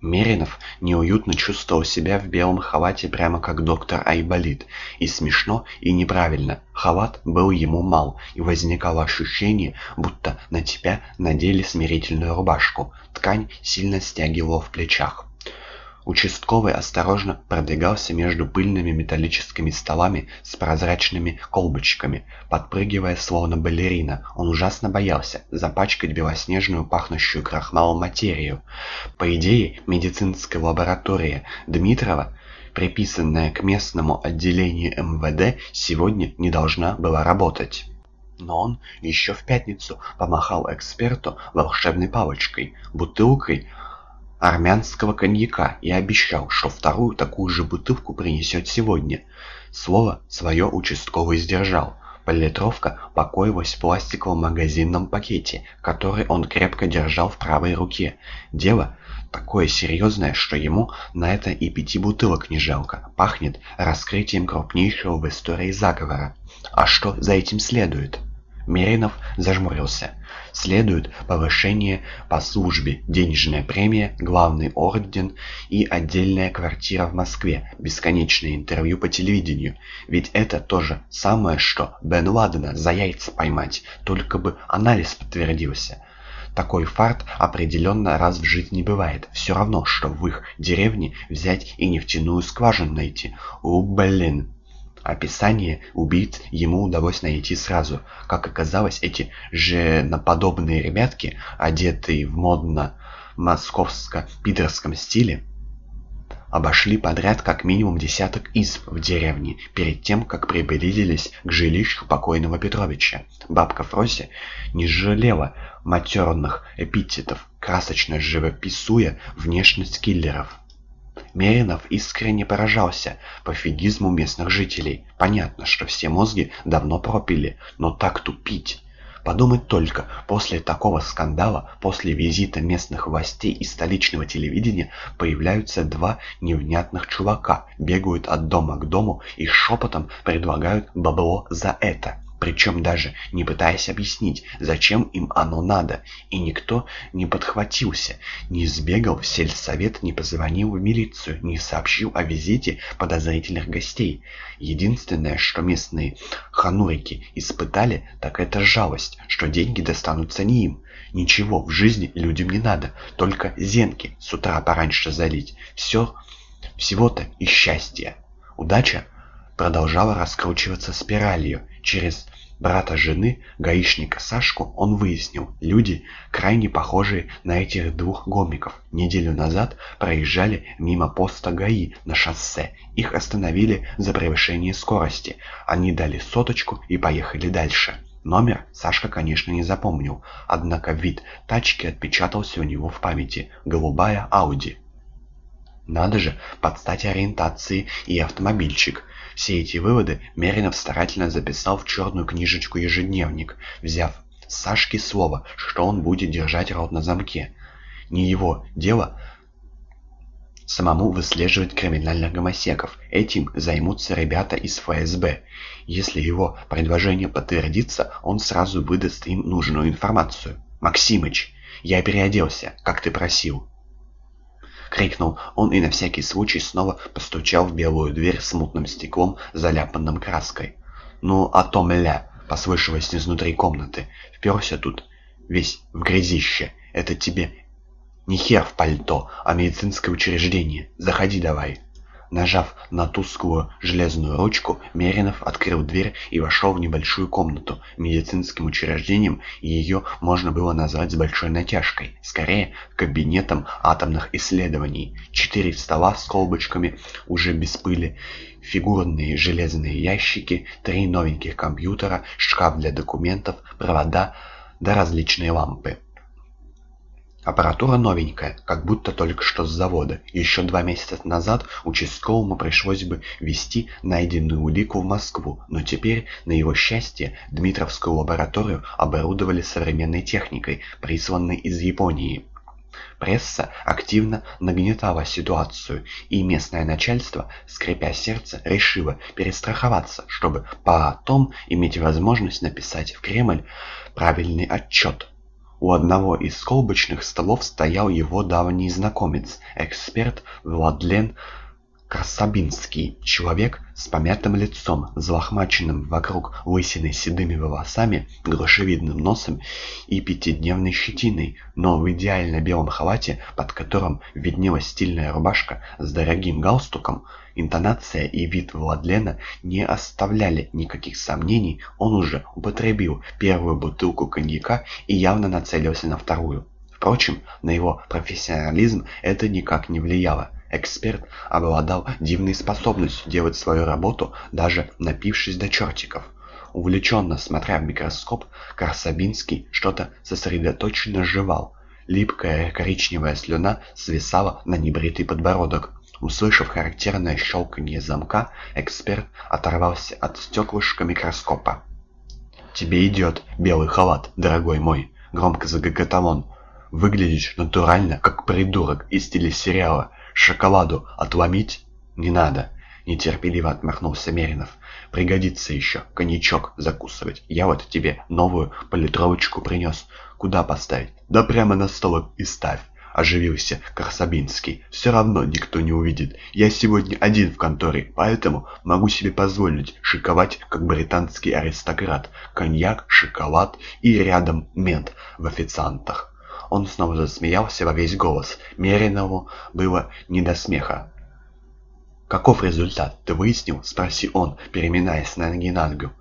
Меринов неуютно чувствовал себя в белом халате прямо как доктор Айболит. И смешно, и неправильно. Халат был ему мал, и возникало ощущение, будто на тебя надели смирительную рубашку. Ткань сильно стягивала в плечах. Участковый осторожно продвигался между пыльными металлическими столами с прозрачными колбочками, подпрыгивая словно балерина. Он ужасно боялся запачкать белоснежную пахнущую крахмалом материю. По идее, медицинская лаборатория Дмитрова приписанная к местному отделению МВД, сегодня не должна была работать. Но он еще в пятницу помахал эксперту волшебной палочкой, бутылкой армянского коньяка и обещал, что вторую такую же бутылку принесет сегодня. Слово свое участковый сдержал. Поллитровка покоилась в пластиковом магазинном пакете, который он крепко держал в правой руке. Дело такое серьезное, что ему на это и пяти бутылок не жалко. Пахнет раскрытием крупнейшего в истории заговора. А что за этим следует? Меринов зажмурился. Следует повышение по службе, денежная премия, главный орден и отдельная квартира в Москве, бесконечное интервью по телевидению. Ведь это то же самое, что Бен Ладена за яйца поймать, только бы анализ подтвердился. Такой фарт определенно раз в жизни бывает. Все равно, что в их деревне взять и нефтяную скважину найти. У, блин. Описание убийц ему удалось найти сразу. Как оказалось, эти женоподобные ребятки, одетые в модно-московско-питерском стиле, обошли подряд как минимум десяток изб в деревне, перед тем, как приблизились к жилищу покойного Петровича. Бабка Фрося не жалела матерных эпитетов, красочно живописуя внешность киллеров. Меринов искренне поражался пофигизму местных жителей. Понятно, что все мозги давно пропили, но так тупить... Подумать только, после такого скандала, после визита местных властей и столичного телевидения появляются два невнятных чувака, бегают от дома к дому и шепотом предлагают бабло за это причем даже не пытаясь объяснить, зачем им оно надо, и никто не подхватился, не сбегал в сельсовет, не позвонил в милицию, не сообщил о визите подозрительных гостей. Единственное, что местные ханурики испытали, так это жалость, что деньги достанутся не им. Ничего в жизни людям не надо, только зенки с утра пораньше залить. Все, всего-то и счастье. Удача продолжала раскручиваться спиралью. Через брата жены, гаишника Сашку, он выяснил, люди, крайне похожие на этих двух гомиков, неделю назад проезжали мимо поста ГАИ на шоссе. Их остановили за превышение скорости. Они дали соточку и поехали дальше. Номер Сашка, конечно, не запомнил, однако вид тачки отпечатался у него в памяти. Голубая Ауди. Надо же, под стать ориентации и автомобильчик. Все эти выводы Меринов старательно записал в черную книжечку ежедневник, взяв с Сашки слово, что он будет держать рот на замке. Не его дело самому выслеживать криминальных гомосеков. Этим займутся ребята из ФСБ. Если его предложение подтвердится, он сразу выдаст им нужную информацию. «Максимыч, я переоделся, как ты просил». — крикнул он и на всякий случай снова постучал в белую дверь с мутным стеклом, заляпанным краской. «Ну, а то мля!» — послышалось изнутри комнаты. «Вперся тут весь в грязище. Это тебе не хер в пальто, а медицинское учреждение. Заходи давай!» Нажав на тусклую железную ручку, Меринов открыл дверь и вошел в небольшую комнату. Медицинским учреждением ее можно было назвать с большой натяжкой. Скорее, кабинетом атомных исследований. Четыре стола с колбочками, уже без пыли, фигурные железные ящики, три новеньких компьютера, шкаф для документов, провода да различные лампы. Аппаратура новенькая, как будто только что с завода. Еще два месяца назад участковому пришлось бы вести найденную улику в Москву, но теперь, на его счастье, Дмитровскую лабораторию оборудовали современной техникой, присланной из Японии. Пресса активно нагнетала ситуацию, и местное начальство, скрипя сердце, решило перестраховаться, чтобы потом иметь возможность написать в Кремль правильный отчет. У одного из колбочных столов стоял его давний знакомец, эксперт Владлен Красобинский, человек с помятым лицом, взлохмаченным вокруг лысиной седыми волосами, грушевидным носом и пятидневной щетиной, но в идеально белом халате, под которым виднелась стильная рубашка с дорогим галстуком, интонация и вид Владлена не оставляли никаких сомнений, он уже употребил первую бутылку коньяка и явно нацелился на вторую. Впрочем, на его профессионализм это никак не влияло. Эксперт обладал дивной способностью делать свою работу, даже напившись до чертиков. Увлеченно смотря в микроскоп, Корсабинский что-то сосредоточенно жевал. Липкая коричневая слюна свисала на небритый подбородок. Услышав характерное щелканье замка, эксперт оторвался от стеклышка микроскопа. «Тебе идет белый халат, дорогой мой!» — громко загоготал он. «Выглядишь натурально, как придурок из телесериала шоколаду отломить не надо нетерпеливо отмахнулся меринов пригодится еще коньячок закусывать я вот тебе новую политровочку принес куда поставить да прямо на стол и ставь оживился Корсабинский. «Все равно никто не увидит. Я сегодня один в конторе, поэтому могу себе позволить шиковать, как британский аристократ. Коньяк, шоколад и рядом мент в официантах». Он снова засмеялся во весь голос. Меринову было не до смеха. «Каков результат? Ты выяснил?» — спросил он, переминаясь на ноги на ногу.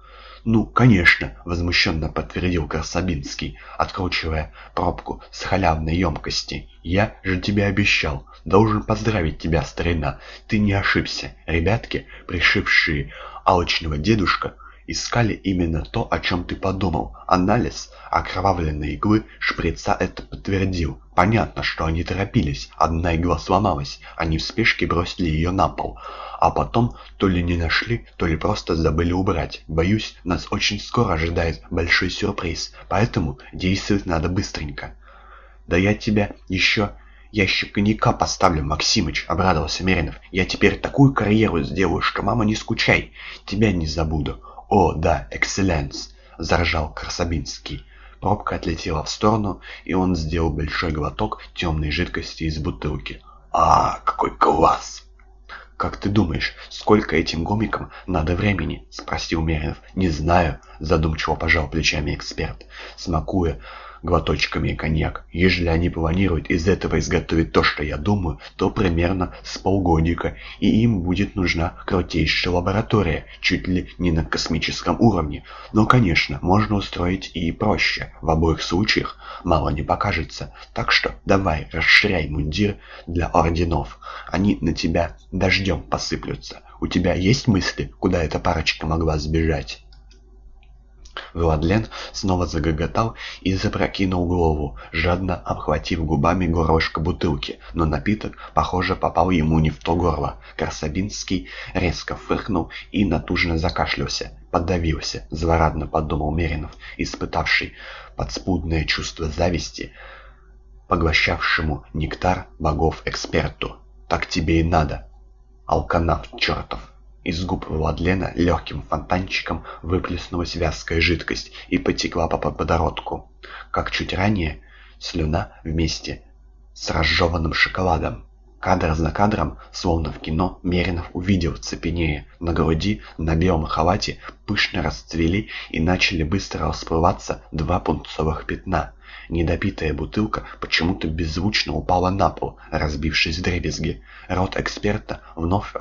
«Ну, конечно», — возмущенно подтвердил Корсабинский, откручивая пробку с халявной емкости. «Я же тебе обещал. Должен поздравить тебя, старина. Ты не ошибся. Ребятки, пришившие алочного дедушка, искали именно то, о чем ты подумал. Анализ окровавленной иглы шприца это подтвердил. Понятно, что они торопились. Одна игла сломалась. Они в спешке бросили ее на пол. А потом то ли не нашли, то ли просто забыли убрать. Боюсь, нас очень скоро ожидает большой сюрприз. Поэтому действовать надо быстренько. Да я тебя еще ящик коньяка поставлю, Максимыч», — обрадовался Меринов. «Я теперь такую карьеру сделаю, что, мама, не скучай. Тебя не забуду. «О, да, экселленс!» — заржал Красобинский. Пробка отлетела в сторону, и он сделал большой глоток темной жидкости из бутылки. «А, какой класс!» «Как ты думаешь, сколько этим гомикам надо времени?» — спросил Меринов. «Не знаю», — задумчиво пожал плечами эксперт, смакуя глоточками коньяк. Ежели они планируют из этого изготовить то, что я думаю, то примерно с полгодика, и им будет нужна крутейшая лаборатория, чуть ли не на космическом уровне. Но, конечно, можно устроить и проще. В обоих случаях мало не покажется. Так что давай, расширяй мундир для орденов. Они на тебя дождем посыплются. У тебя есть мысли, куда эта парочка могла сбежать?» Владлен снова загоготал и запрокинул голову, жадно обхватив губами горлышко бутылки, но напиток, похоже, попал ему не в то горло. Корсабинский резко фыркнул и натужно закашлялся. «Подавился», — злорадно подумал Меринов, испытавший подспудное чувство зависти, поглощавшему нектар богов-эксперту. «Так тебе и надо, алканав чертов!» Из губ Владлена легким фонтанчиком выплеснулась вязкая жидкость и потекла по подбородку, как чуть ранее слюна вместе с разжеванным шоколадом. Кадр за кадром, словно в кино, Меринов увидел цепенея. На груди, на белом халате пышно расцвели и начали быстро расплываться два пунцовых пятна. Недопитая бутылка почему-то беззвучно упала на пол, разбившись в дребезги. Рот эксперта вновь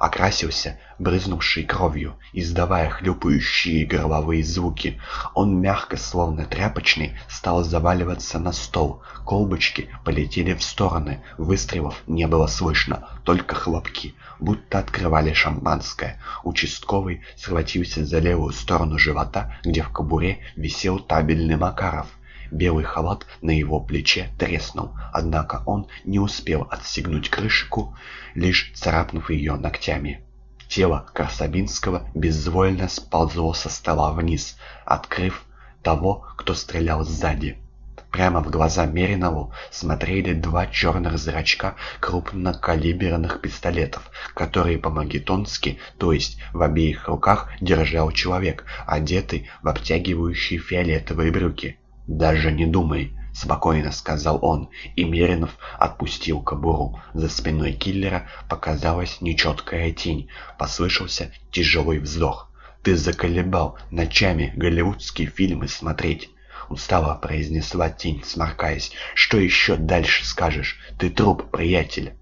окрасился брызнувшей кровью, издавая хлюпающие горловые звуки. Он мягко, словно тряпочный, стал заваливаться на стол. Колбочки полетели в стороны, выстрелов не было слышно, только хлопки, будто открывали шампанское. Участковый схватился за левую сторону живота, где в кобуре висел табельный Макаров. Белый халат на его плече треснул, однако он не успел отстегнуть крышку, лишь царапнув ее ногтями. Тело Корсабинского безвольно сползло со стола вниз, открыв того, кто стрелял сзади. Прямо в глаза Меринову смотрели два черных зрачка крупнокалиберных пистолетов, которые по-магетонски, то есть в обеих руках, держал человек, одетый в обтягивающие фиолетовые брюки. «Даже не думай», — спокойно сказал он, и Меринов отпустил кобуру. За спиной киллера показалась нечеткая тень, послышался тяжелый вздох. «Ты заколебал ночами голливудские фильмы смотреть», — устало произнесла тень, сморкаясь. «Что еще дальше скажешь? Ты труп, приятель».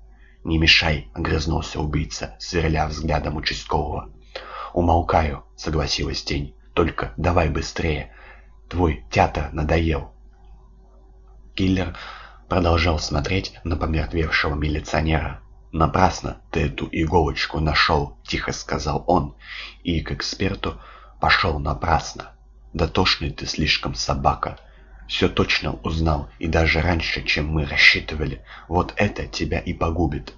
«Не мешай», — огрызнулся убийца, сверля взглядом участкового. «Умолкаю», — согласилась тень. «Только давай быстрее. Твой театр надоел». Киллер продолжал смотреть на помертвевшего милиционера. «Напрасно ты эту иголочку нашел», — тихо сказал он, и к эксперту пошел напрасно. «Дотошный ты слишком собака. Все точно узнал, и даже раньше, чем мы рассчитывали. Вот это тебя и погубит».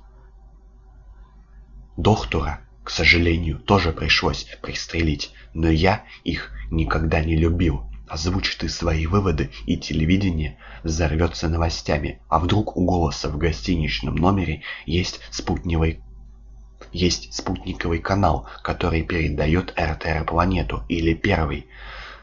Доктора, к сожалению, тоже пришлось пристрелить, но я их никогда не любил. Озвучь ты свои выводы, и телевидение взорвется новостями. А вдруг у голоса в гостиничном номере есть спутниковый есть спутниковый канал, который передает РТР Планету или Первый.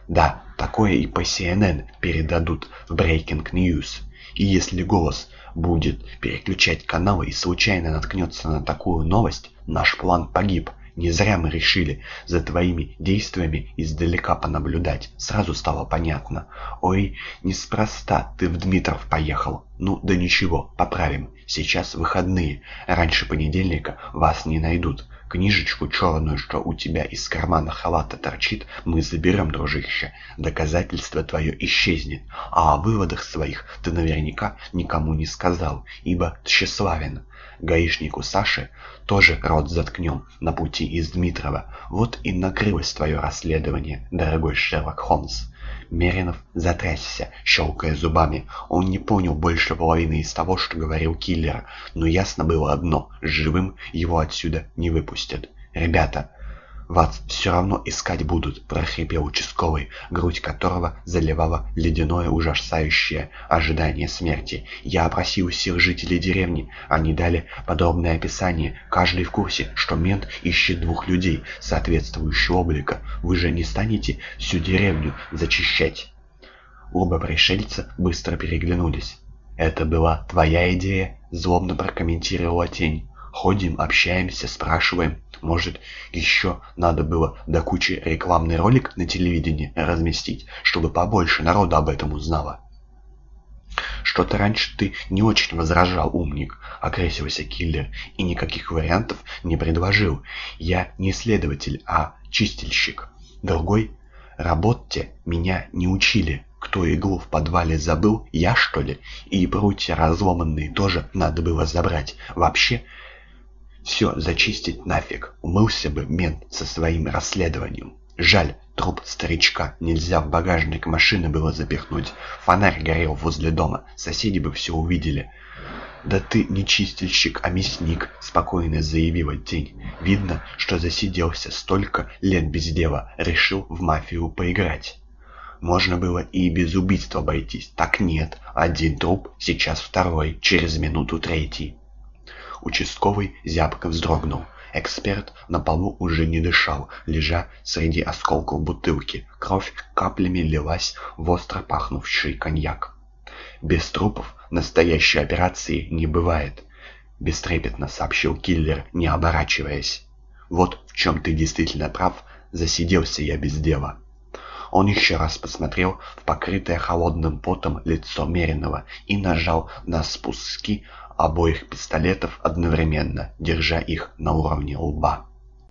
Да, такое и по CNN передадут в Breaking News. И если голос будет переключать каналы и случайно наткнется на такую новость, наш план погиб. Не зря мы решили за твоими действиями издалека понаблюдать. Сразу стало понятно. Ой, неспроста ты в Дмитров поехал. Ну да ничего, поправим. Сейчас выходные. Раньше понедельника вас не найдут. Книжечку черную, что у тебя из кармана халата торчит, мы заберем, дружище. Доказательство твое исчезнет. А о выводах своих ты наверняка никому не сказал, ибо тщеславен. Гаишнику Саше тоже рот заткнем на пути из Дмитрова. Вот и накрылось твое расследование, дорогой Шерлок Холмс. Меринов затрясся, щелкая зубами. Он не понял больше половины из того, что говорил киллер, но ясно было одно — живым его отсюда не выпустят. «Ребята, вас все равно искать будут», — прохрипел участковый, грудь которого заливало ледяное ужасающее ожидание смерти. «Я опросил всех жителей деревни. Они дали подробное описание. Каждый в курсе, что мент ищет двух людей соответствующего облика. Вы же не станете всю деревню зачищать?» Оба пришельца быстро переглянулись. «Это была твоя идея?» — злобно прокомментировала тень. «Ходим, общаемся, спрашиваем. Может, еще надо было до кучи рекламный ролик на телевидении разместить, чтобы побольше народу об этом узнало. «Что-то раньше ты не очень возражал, умник», — окрысился киллер, и никаких вариантов не предложил. «Я не следователь, а чистильщик. Другой работе меня не учили. Кто иглу в подвале забыл, я что ли? И прутья разломанные тоже надо было забрать. Вообще, все зачистить нафиг. Умылся бы мент со своим расследованием. Жаль, труп старичка нельзя в багажник машины было запихнуть. Фонарь горел возле дома, соседи бы все увидели. «Да ты не чистильщик, а мясник», — спокойно заявила тень. «Видно, что засиделся столько лет без дела, решил в мафию поиграть». Можно было и без убийства обойтись. Так нет, один труп, сейчас второй, через минуту третий. Участковый зябко вздрогнул. Эксперт на полу уже не дышал, лежа среди осколков бутылки. Кровь каплями лилась в остро пахнувший коньяк. «Без трупов настоящей операции не бывает», — бестрепетно сообщил киллер, не оборачиваясь. «Вот в чем ты действительно прав, засиделся я без дела». Он еще раз посмотрел в покрытое холодным потом лицо Меринова и нажал на спуски обоих пистолетов одновременно, держа их на уровне лба.